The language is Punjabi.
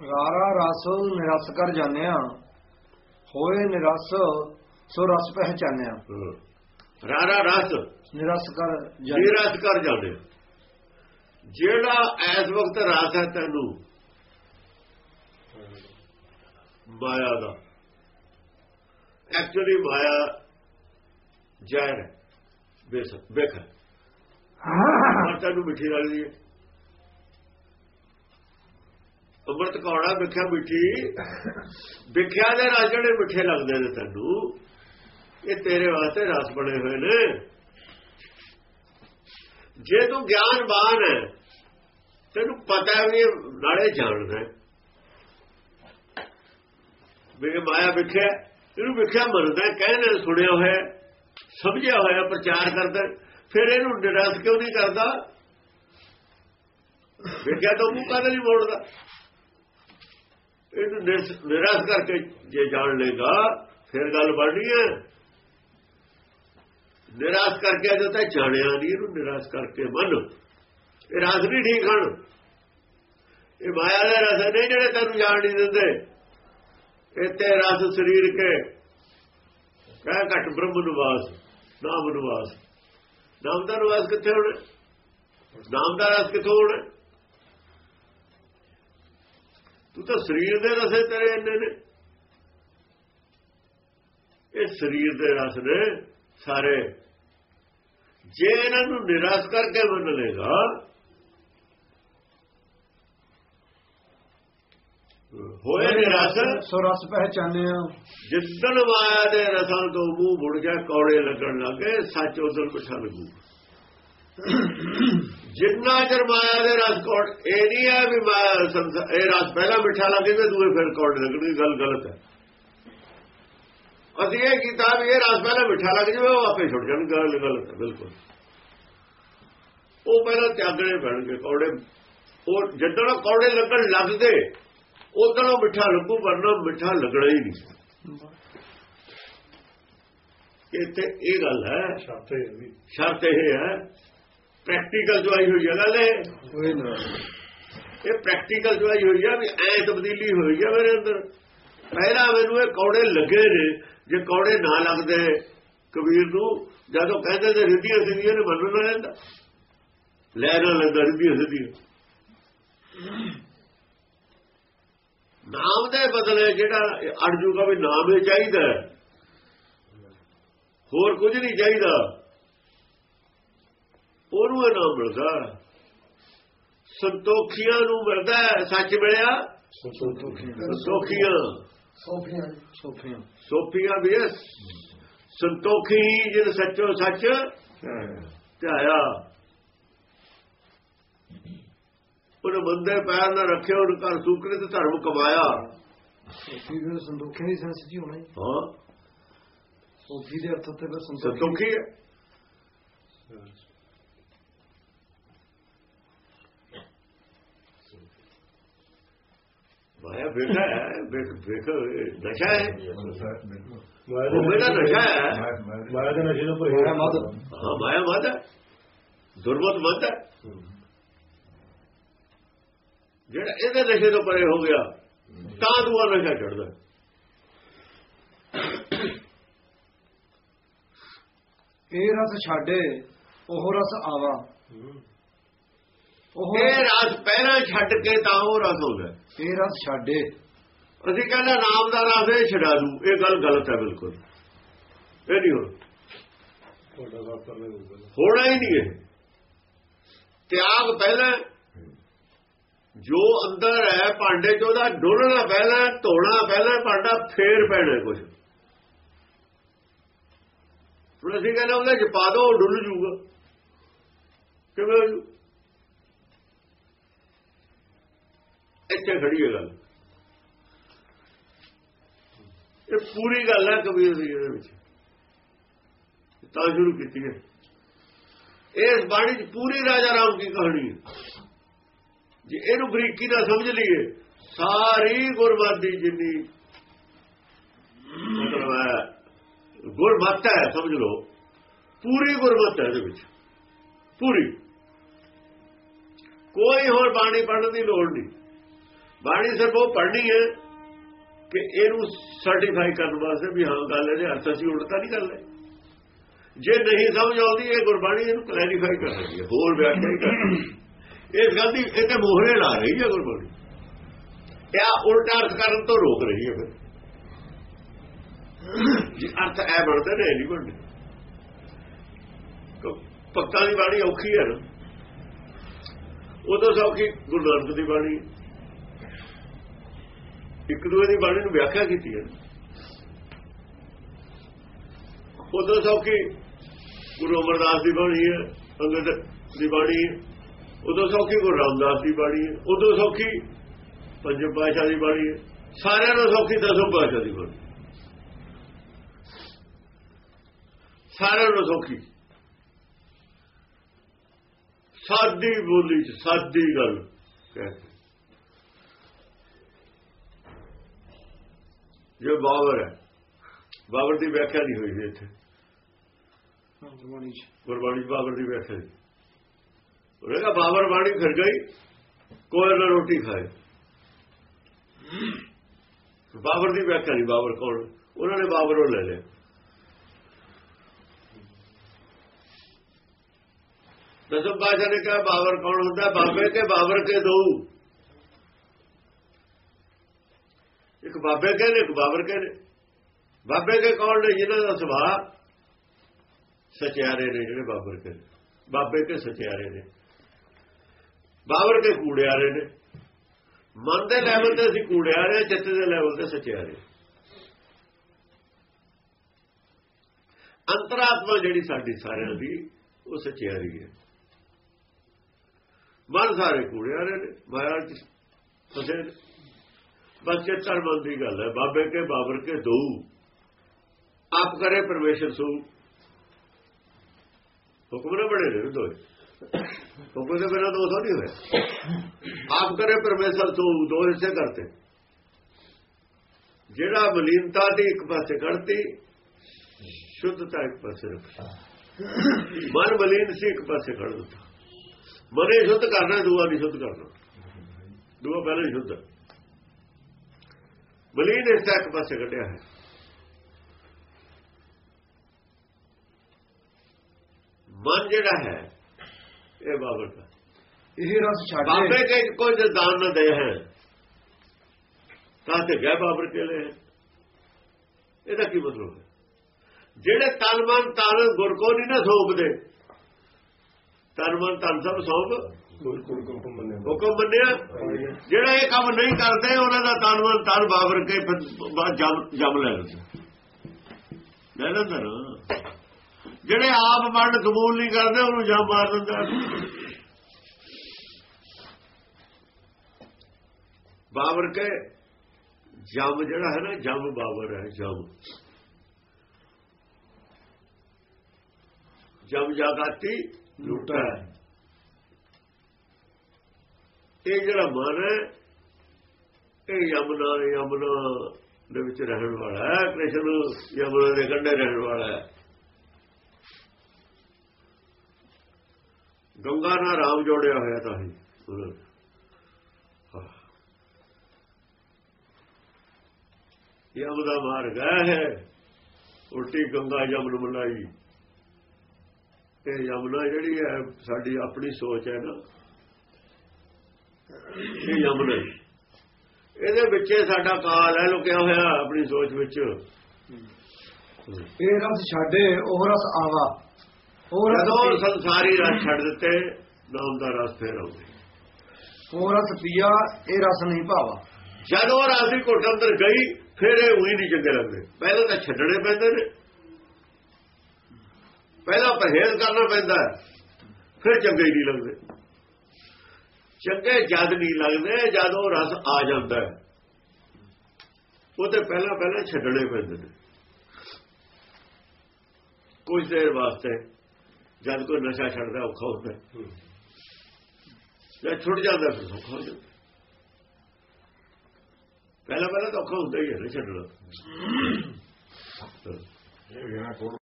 ਰਾਰਾ ਰਸ ਨਿਰਸ ਕਰ ਜਾਣਿਆ ਹੋਏ ਨਿਰਸ ਸੋ ਰਸ ਪਹਿਚਾਨਿਆ ਹਾਂ। ਰਾਰਾ ਰਸ ਨਿਰਸ ਕਰ ਨਿਰਸ ਕਰ ਜਾਂਦੇ ਜਿਹੜਾ ਇਸ ਵਕਤ ਰਸ ਹੈ ਤੈਨੂੰ ਮਾਇਆ ਦਾ। ਐਕਚੁਅਲੀ ਮਾਇਆ ਜ਼ਹਿਰ ਬੇਸ ਵੇਖ। ਪਰ ਤੈਨੂੰ ਮਿੱਠੀ ਲੱਗਦੀ ਹੈ। ਅੰਮ੍ਰਿਤ ਕੌੜਾ ਵਿਖਿਆ ਮਿੱਠੀ। ਵਿਖਿਆ ਦੇ ਰਸ ਜਿਹੜੇ ਮਿੱਠੇ ਲੱਗਦੇ ਨੇ ਤੈਨੂੰ, ਇਹ ਤੇਰੇ ਵਾਸਤੇ ਰਸ ਬਣੇ ਹੋਏ ਨੇ। ਜੇ ਤੂੰ ਗਿਆਨਵਾਨ ਹੈ, ਤੈਨੂੰ ਪਤਾ ਵੀ ਨਾਲੇ ਜਾਣਦਾ ਹੈ। ਮਾਇਆ ਵਿਖਿਆ ਇਹਨੂੰ ਵਿਖਿਆ ਮੰਨਦਾ ਕਹਿਣ ਸੁਣਿਆ ਹੋਇਆ ਸਮਝਿਆ ਹੋਇਆ ਪ੍ਰਚਾਰ ਕਰਦਾ ਫਿਰ ਇਹਨੂੰ ਨਿਰਾਸ਼ ਕਿਉਂ ਨਹੀਂ ਕਰਦਾ? ਵਿਖਿਆ ਤਾਂ ਮੂੰਹ ਕਾਹਦੇ ਨਹੀਂ ਮੋੜਦਾ? ਇਹਨੂੰ ਨਿਰਾਸ਼ ਕਰਕੇ ਜੇ ਜਾਣ ਲੇਗਾ ਫਿਰ ਗੱਲ ਬਣਨੀ ਹੈ। ਨਿਰਾਸ਼ ਕਰਕੇ ਅਜੇ ਤਾਂ ਜਾਣਿਆ ਨਹੀਂ, ਇਹਨੂੰ ਨਿਰਾਸ਼ ਕਰਕੇ ਮੰਨ। ਇਹ ਰਸ ਨਹੀਂ ਠੀਕ ਹਨ। ਇਹ ਮਾਇਆ ਦੇ ਰਸ ਨਹੀਂ ਜਿਹੜੇ ਤੈਨੂੰ ਜਾਣ ਨਹੀਂ ਦਿੰਦੇ। ਇੱਥੇ ਰਸ ਸਰੀਰ ਕੇ ਕਹਿ ਘਟ ਬ੍ਰਹਮ ਨਿਵਾਸ ਨਾਮ ਨਿਵਾਸ ਨਾਮ ਦਾ ਨਿਵਾਸ ਕਿੱਥੇ ਹੋਣਾ? ਨਾਮ ਦਾ ਰਸ ਕਿੱਥੋਂ ਹੋਣਾ? ਤੂੰ ਤਾਂ ਸਰੀਰ ਦੇ ਰਸੇ ਤੇਰੇ ਇੰਨੇ ਨੇ। ਇਹ ਸਰੀਰ ਦੇ ਰਸ ਨੇ ਸਾਰੇ। ਜੇ ਇਹਨਾਂ ਨੂੰ ਨਿਰਾਸ਼ ਕਰਕੇ ਮੰਨ ਲੇਗਾ ਹੋਏ ਨਿਰਾਸ਼ ਸੋ ਰਸ ਪਹਿਚਾਨਿਆ ਜਿੱਦਣ ਮਾਇਆ ਦੇ ਰਸਾਂ ਤੋਂ ਮੂੰਹ ਮੁੜ ਗਿਆ ਕੌੜੇ ਲੱਗਣ ਲੱਗੇ ਸੱਚ ਉਦੋਂ ਪਿਛਾ ਲੱਗੂ ਜਿੰਨਾ ਚਿਰ ਮਾਇਆ ਦੇ ਰਸ ਕੋੜ ਇਹ ਨਹੀਂ ਹੈ ਵੀ ਮਾਇਆ ਇਹ ਰਸ ਪਹਿਲਾਂ ਮਿੱਠਾ ਲੱਗੇ ਤੇ ਦੂਏ ਫਿਰ ਕੌੜੇ ਲੱਗਣੀ ਗੱਲ ਗਲਤ ਹੈ। ਅਸੀਂ ਇਹ ਕੀਤਾ ਵੀ ਇਹ ਰਸ ਪਹਿਲਾਂ ਮਿੱਠਾ ਲੱਗ ਜਾਵੇ ਉਹ ਆਪੇ ਛੁੱਟ ਜਾਣ ਗੱਲ ਗਲਤ ਹੈ ਬਿਲਕੁਲ। ਉਹ ਪਹਿਲਾਂ ਤਿਆਗਣੇ ਪੈਣਗੇ ਕੌੜੇ। ਉਹ ਜਦੋਂ ਕੌੜੇ ਲੱਗਣ ਲੱਗਦੇ ਉਦੋਂ ਮਿੱਠਾ ਲੱਗੂ ਵਰਨਾ ਮਿੱਠਾ ਲੱਗਣਾ ਹੀ ਨਹੀਂ। ਇੱਥੇ ਇਹ ਗੱਲ ਹੈ ਸ਼ਰਤ ਇਹ ਹੈ ਪ੍ਰੈਕਟੀਕਲ ਜੋ ਆਈ ਹੋਈ ਹੈ ਗੱਲ ਇਹ ਇਹ ਪ੍ਰੈਕਟੀਕਲ ਜੋ ਆਈ ਹੋਈ ਹੈ ਵੀ ਐ ਤਬਦੀਲੀ ਹੋਈ ਹੈ ਮੇਰੇ ਅੰਦਰ। ਪਹਿਲਾਂ ਮੈਨੂੰ ਇਹ ਕੌੜੇ ਲੱਗੇ ਨੇ ਜੇ ਕੌੜੇ ਨਾ ਲੱਗਦੇ ਕਬੀਰ ਨੂੰ ਜਦੋਂ ਕਹਿੰਦੇ ਤੇ ਰਿੱਧੀਆਂ ਸਿੱਧੀਆਂ ਨੇ ਮੰਨ ਨਾ ਲੈਂਦਾ। ਲੈ ਨਾ ਲੈਂਦਾ ਰਿੱਧੀਆਂ ਸਿੱਧੀਆਂ। ਨਾਮ ਦੇ ਬਦਲੇ ਜਿਹੜਾ ਅੜ ਜੂਗਾ ਵੀ ਨਾਮ ਹੀ ਚਾਹੀਦਾ। ਹੋਰ ਕੁਝ ਨਹੀਂ ਚਾਹੀਦਾ। ਉਹਨੂੰ ਇਹ ਨਾਮ ਮਿਲਦਾ। ਸੰਤੋਖੀਆਂ ਨੂੰ ਮਿਲਦਾ ਸੱਚ ਮਿਲਿਆ? ਸੰਤੋਖੀਆਂ। ਸੋਫੀਆਂ ਸੋਫੀਆਂ ਸੋਫੀਆਂ ਵੀ। ਸੰਤੋਖੀ ਜਿਹਨ ਸੱਚੋ ਸੱਚ ਧਿਆਇਆ। ਉਹਨੇ ਬੰਦੇ ਪੈਰ ਨਾ ਰੱਖਿਆ ਉਹਨੇ ਘਰ ਸੂਕਰੇ ਤੇ ਧਰਮ ਕਮਾਇਆ। ਸੋਫੀ ਦੇ ਸੰਦੋਖੇ ਦੀ ਸੈਂਸ ਜੀ ਹੋਣਾ ਹੀ। ਸੋਫੀ ਦੇ ਅਰਥ ਤੇ ਸੰਤੋਖੀ। ਹੈ। ਮਾਇਆ ਵੇਖਾ ਹੈ ਇਹ ਨਸ਼ਾ ਹੈ। ਮਾਇਆ ਉਹ ਮੇਰਾ ਨਸ਼ਾ ਹੈ। ਮਾਇਆ ਦੇ ਨਸ਼ੇ ਤੋਂ ਪਰੇ ਮਦ ਹਾਂ ਮਾਇਆ ਮਤ ਹੈ। ਦੁਰਮਤ ਹੈ। ਜਿਹੜਾ ਇਹਦੇ ਨਸ਼ੇ ਤੋਂ ਪਰੇ ਹੋ ਗਿਆ ਤਾਂ ਦੂਆ ਨਸ਼ਾ ਚੜਦਾ ਇਹ ਰਸ ਛਾੜੇ ਉਹ ਰਸ ਆਵਾ। ਉਹ ਇਹ ਰਸ ਪਹਿਲਾਂ ਛੱਡ ਕੇ ਤਾਂ ਉਹ ਰਸ ਹੁੰਦਾ ਇਹ ਰਸ ਛਾੜੇ ਅਸੀਂ ਕਹਿੰਦੇ ਨਾਮ ਦਾ ਰਸ ਇਹ ਛਡਾ ਦੂ ਇਹ ਗੱਲ ਗਲਤ ਹੈ ਬਿਲਕੁਲ। ਇਹ ਨਹੀਂ ਹੋਣਾ। ਹੋਣਾ ਹੀ ਨਹੀਂ ਇਹ ਤਿਆਗ ਪਹਿਲਾਂ ਜੋ ਅੰਦਰ ਹੈ ਭਾਂਡੇ ਚ ਉਹਦਾ ਡੋਲਣਾ ਪਹਿਲਾਂ ਧੋਣਾ ਪਹਿਲਾਂ ਭਾਂਡਾ ਫੇਰ ਪੈਣਾ ਕੁਝ ਹੁਣ ਅਸੀਂ ਕਹਿੰਦੇ ਉਹਦੇ ਚ ਪਾ ਦੋ ਉਹ ਡੁੱਲ ਜੂਗਾ। ਕਿਵੇਂ ਹੋ ਜੂ ਇੱਥੇ ਖੜੀ ਹੈ ਗੱਲ। ਇਹ ਪੂਰੀ ਗੱਲ ਹੈ ਕਬੀਰ ਦੀ ਇਹਦੇ ਵਿੱਚ। ਤਾਂ ਸ਼ੁਰੂ ਕੀਤੀ ਹੈ। ਇਸ ਬਾਣੀ ਚ ਪੂਰੀ ਰਾਜਾ ਰਾਮ ਦੀ ਕਹਾਣੀ ਹੈ। ਜੇ ਇਹਨੂੰ ਬਰੀਕੀ ਨਾਲ ਸਮਝ ਲਈਏ, ਸਾਰੀ ਗੁਰਬਾਣੀ ਜਿੰਨੀ ਮਤਲਬ ਹੈ, ਗੁਰਮਤਿ ਹੈ, ਸਮਝ ਲਓ, ਪੂਰੀ ਗੁਰਮਤਿ ਹੈ ਇਹਦੇ ਵਿੱਚ। ਪੂਰੀ। ਕੋਈ ਹੋਰ ਬਾਣੀ ਪੜ੍ਹਨ ਦੀ ਲੋੜ ਨਹੀਂ। ਬਾਣੀ ਸਿਰਫ ਉਹ ਪੜ੍ਹਨੀ ਹੈ ਕਿ ਇਹਨੂੰ ਸਰਟੀਫਾਈ ਕਰਨ ਵਾਸਤੇ ਵੀ ਹਾਂ ਗੱਲ ਇਹਦੇ ਅਰਥ ਅਸੀਂ ਉਲਟਾ ਨਹੀਂ ਕਰ ਲੈ ਜੇ ਨਹੀਂ ਸਮਝ ਆਉਂਦੀ, ਇਹ ਗੁਰਬਾਣੀ ਇਹਨੂੰ ਕਲੈਰੀਫਾਈ ਕਰ ਰਹੀ ਹੈ, ਹੋਰ ਵਿਆਖਿਆ ਹੀ ਇਸ ਗੱਲ ਦੀ ਇਹ ਤੇ ਮੋਹਰੇ ਲਾ ਰਹੀ ਹੈ ਗੁਰਬਾਣੀ। ਇਹ ਉਲਟਾ ਅਰਥ ਕਰਨ ਤੋਂ ਰੋਕ ਰਹੀ ਹੈ ਫਿਰ। ਜੀ, ਅਰਥ ਐ ਬਣਦੇ ਨੇ, ਇਹ ਨਹੀਂ ਬਣਦੇ। ਕ- ਦੀ ਬਾਣੀ ਔਖੀ ਹੈ ਨਾ। ਉਦੋਂ ਸੌਖੀ ਗੁਰੂ ਨਾਨਕ ਦੀ ਬਾਣੀ ਇੱਕ ਦੂਜੇ ਦੀ ਬਾਣੀ ਨੂੰ ਵਿਆਖਿਆ ਕੀਤੀ ਹੈ। ਉਦੋਂ ਸੌਖੀ ਗੁਰੂ ਅਮਰਦਾਸ ਦੀ ਬਾਣੀ ਹੈ ਅੰਗਦ ਦੀ ਬਾਣੀ ਹੈ। ਉਦੋਂ ਸੌਖੀ ਗੁਰੂ ਰਾਮਦਾਸ ਦੀ ਬਾਣੀ ਹੈ। ਉਦੋਂ ਸੌਖੀ ਪੰਜਮ ਪਾਤਸ਼ਾਹ ਦੀ ਬਾਣੀ ਹੈ। ਸਾਰਿਆਂ ਨੂੰ ਸੌਖੀ ਦਸਮ ਪਾਤਸ਼ਾਹ ਦੀ ਬਾਣੀ। ਸਾਰਿਆਂ ਨੂੰ ਸੌਖੀ ਸਾਦੀ ਬੋਲੀ ਚ, ਸਾਦੀ ਗੱਲ। ਕਹਿੰਦੇ ਜੋ ਬਾਬਰ ਹੈ। ਬਾਬਰ ਦੀ ਵਿਆਖਿਆ ਨਹੀਂ ਹੋਈ ਜੀ ਇੱਥੇ। ਗੁਰਬਾਣੀ ਚ। ਗੁਰਬਾਣੀ 'ਚ ਬਾਬਰ ਦੀ ਵਿਆਖਿਆ ਉਹਨੇ ਕਿਹਾ ਬਾਬਰ ਬਾਣੀ ਫਿਰ ਗਈ ਕੋਈ ਨਾ ਰੋਟੀ ਖਾਏ। ਬਾਬਰ ਦੀ ਵਿਆਖਿਆ ਨਹੀਂ ਬਾਬਰ ਕੌਣ? ਉਹਨਾਂ ਨੇ ਬਾਬਰੋਂ ਲੈ ਲਿਆ। ਦਸਮ ਪਾਸ਼ਾ ਨੇ ਕਿਹਾ ਬਾਬਰ ਕੌਣ ਹੁੰਦਾ? ਬਾਬੇ ਕੇ ਬਾਬਰ ਕੇ ਦੋ। ਇੱਕ ਬਾਬੇ ਕੇ ਨੇ ਇੱਕ ਬਾਬਰ ਕੇ ਨੇ ਬਾਬੇ ਕੇ ਕੌਣ ਨੇ ਜਿਹਨਾਂ ਦਾ ਸੁਭਾਅ ਸਚਿਆਰੇ ਨੇ ਜਿਹੜੇ ਬਾਬਰ ਕੇ। ਬਾਬੇ ਕੇ ਸਚਿਆਰੇ ਨੇ। ਬਾਬਰ ਕੇ ਕੂੜਿਆਰੇ ਨੇ। ਮਨ ਦੇ ਲੈਵਲ ਤੇ ਅਸੀਂ ਕੂੜਿਆਰੇ ਚਿੱਤ ਦੇ ਲੈਵਲ ਤੇ ਸਚਿਆਰੇ ਅੰਤਰਾਤਮਾ ਜਿਹੜੀ ਸਾਡੀ ਸਾਰਿਆਂ ਦੀ, ਉਹ ਸਚਿਆਰੀ ਹੈ। ਮਨ ਸਾਰੇ ਕੂੜਿਆਰੇ ਨੇ। ਮਾਇਆ ਚ ਫਸੇ ਨੇ। ਬਸ ਚਿੱਤਰ ਮਨ ਦੀ ਗੱਲ ਹੈ, ਬਾਬੇ ਕੇ ਬਾਬਰ ਕੇ ਦੋ। ਆਪ ਕਰੇ ਪਰਮੇਸ਼ਰ ਸੂ। ਹੁਕਮ ਨਾ ਬੜੇ ਨੇ ਦੋਏ। ਹੁਕਮ ਦੇ ਬਿਨਾਂ ਦੋ ਨਹੀਂ ਹੋਇਆ ਆਪ ਕਰੇ ਪਰਮੇਸ਼ਰ ਸੂ ਦੋ ਹਿੱਸੇ ਕਰਤੇ। ਜਿਹੜਾ ਮਲੀਨਤਾ ਦੀ ਇੱਕ ਪਾਸੇ ਕੱਢਤੀ, ਸ਼ੁੱਧਤਾ ਇੱਕ ਪਾਸੇ ਰੱਖੀ ਮਨ ਮਲੀਨ ਸੀ, ਇੱਕ ਪਾਸੇ ਖੜ ਦਿੱਤਾ। ਮਨੇ ਸ਼ੁੱਧ ਕਰਨਾ, ਦੂਆ ਨਹੀਂ ਸ਼ੁੱਧ ਕਰਨਾ। ਦੂਆ ਪਹਿਲਾਂ ਹੀ ਸ਼ੁੱਧ ਹੈ। ਮਲੀਨ ਇਸ ਇੱਕ ਪਾਸੇ ਕੱਢਿਆ ਹੈ। ਮਨ ਜਿਹੜਾ ਹੈ ਇਹ ਬਾਬਰ ਦਾ। ਇਹ ਰਸ ਛੱਡ ਬਾਬੇ ਕੇ ਕੋਈ ਦਾਨ ਨਾ ਦੇ ਹੈ ਤਾਂ ਤੇ ਗਏ ਬਾਬਰ ਕੇ ਲੈ ਇਹਦਾ ਕੀ ਮਤਲਬ ਹੈ? ਜਿਹੜੇ ਤਨ ਮਨ ਤਨ ਗੁਰ ਕੋ ਨਹੀਂ ਨਾ ਸੌਂਪਦੇ ਤਨ ਮਨ ਤਨ ਸਭ ਸੌਂਪ ਹੁਕਮ ਮੰਨਿਆ? ਜਿਹੜਾ ਇਹ ਕੰਮ ਨਹੀਂ ਕਰਦੇ, ਉਹਨਾਂ ਦਾ ਤਨ ਮਨ ਤਨ ਬਾਬਰ ਕੇ ਫਿਰ ਬਾਅਦ ਜਮ ਲੈ ਲੈਂਦਾ ਲੈ ਨਾ। ਜਿਹੜੇ ਆਪ ਮਨ ਕਬੂਲ ਨਹੀਂ ਕਰਦੇ, ਉਹਨੂੰ ਜਮ ਮਾਰ ਦਿੰਦਾ ਬਾਬਰ ਕੇ ਜਮ ਜਿਹੜਾ ਹੈ ਨਾ, ਜਮ ਬਾਬਰ ਹੈ, ਜਮ। ਜਮ ਜਾਗਾਤੀ ਲੁੱਟਾ ਹੈ। ਇਹ ਜਿਹੜਾ ਮਨ ਹੈ, ਇਹ ਯਮਨਾ ਯਮਨਾ ਦੇ ਵਿੱਚ ਰਹਿਣ ਵਾਲਾ ਹੈ, ਕ੍ਰਿਸ਼ਨ ਯਮਨਾ ਦੇ ਕੰਢੇ ਰਹਿਣ ਵਾਲਾ ਹੈ। ਗੰਗਾ ਨਾਲ ਰਾਮ ਜੋੜਿਆ ਹੋਇਆ ਤਾਂ ਹੀ, ਉਹਨਾਂ ਯਮ ਦਾ ਮਾਰਗ ਹੈ ਉਲਟੀ ਗੰਗਾ ਯਮਨ ਮਲਾਈ ਇਹ ਯਮਨਾ ਜਿਹੜੀ ਹੈ, ਸਾਡੀ ਆਪਣੀ ਸੋਚ ਹੈ ਨਾ। ਇਹ ਯਮਨ ਇਹਦੇ ਵਿੱਚ ਸਾਡਾ ਕਾਲ ਹੈ ਲੁਕਿਆ ਹੋਇਆ ਆਪਣੀ ਸੋਚ ਵਿੱਚ। ਇਹ ਰਸ ਛੱਡੇ ਉਹ ਰਸ ਆਵਾ। ਉਹ ਜਦੋਂ ਰਸ ਸੰਸਾਰੀ ਰਸ ਛੱਡ ਦਿੱਤੇ ਨਾਮ ਦਾ ਰਸ ਫੇਰ ਆਉਂਦੇ। ਉਹ ਰਸ ਪੀਆ ਇਹ ਰਸ ਨਹੀਂ ਭਾਵਾ। ਜਦੋਂ ਰਾਸੀ ਘੁੱਟ ਅੰਦਰ ਗਈ ਫਿਰ ਇਹ ਉਹੀ ਨਹੀਂ ਚੰਗੇ ਲੱਗਦੇ। ਪਹਿਲਾਂ ਤਾਂ ਛੱਡਣੇ ਪੈਂਦੇ ਨੇ। ਪਹਿਲਾਂ ਪਰਹੇਜ਼ ਕਰਨਾ ਪੈਂਦਾ ਫਿਰ ਚੰਗੇ ਨਹੀਂ ਲੱਗਦੇ। ਚੰਗੇ ਜਦ ਨਹੀਂ ਲੱਗਦੇ ਜਦ ਰਸ ਆ ਜਾਂਦਾ ਹੈ। ਉਹ ਤੇ ਪਹਿਲਾਂ ਪਹਿਲਾਂ ਛੱਡਣੇ ਪੈਂਦੇ ਨੇ। ਕੁਝ ਦੇਰ ਵਾਸਤੇ ਜਦ ਕੋਈ ਨਸ਼ਾ ਛੱਡਦਾ ਔਖਾ ਹੁੰਦਾ। ਜਦ ਛੁੱਟ ਜਾਂਦਾ ਫਿਰ ਸੌਖਾ ਹੋ ਜਾਂਦਾ। ਪਹਿਲਾਂ ਪਹਿਲਾਂ ਤਾਂ ਔਖਾ ਹੁੰਦਾ ਹੀ ਹੈ ਛੱਡਣਾ।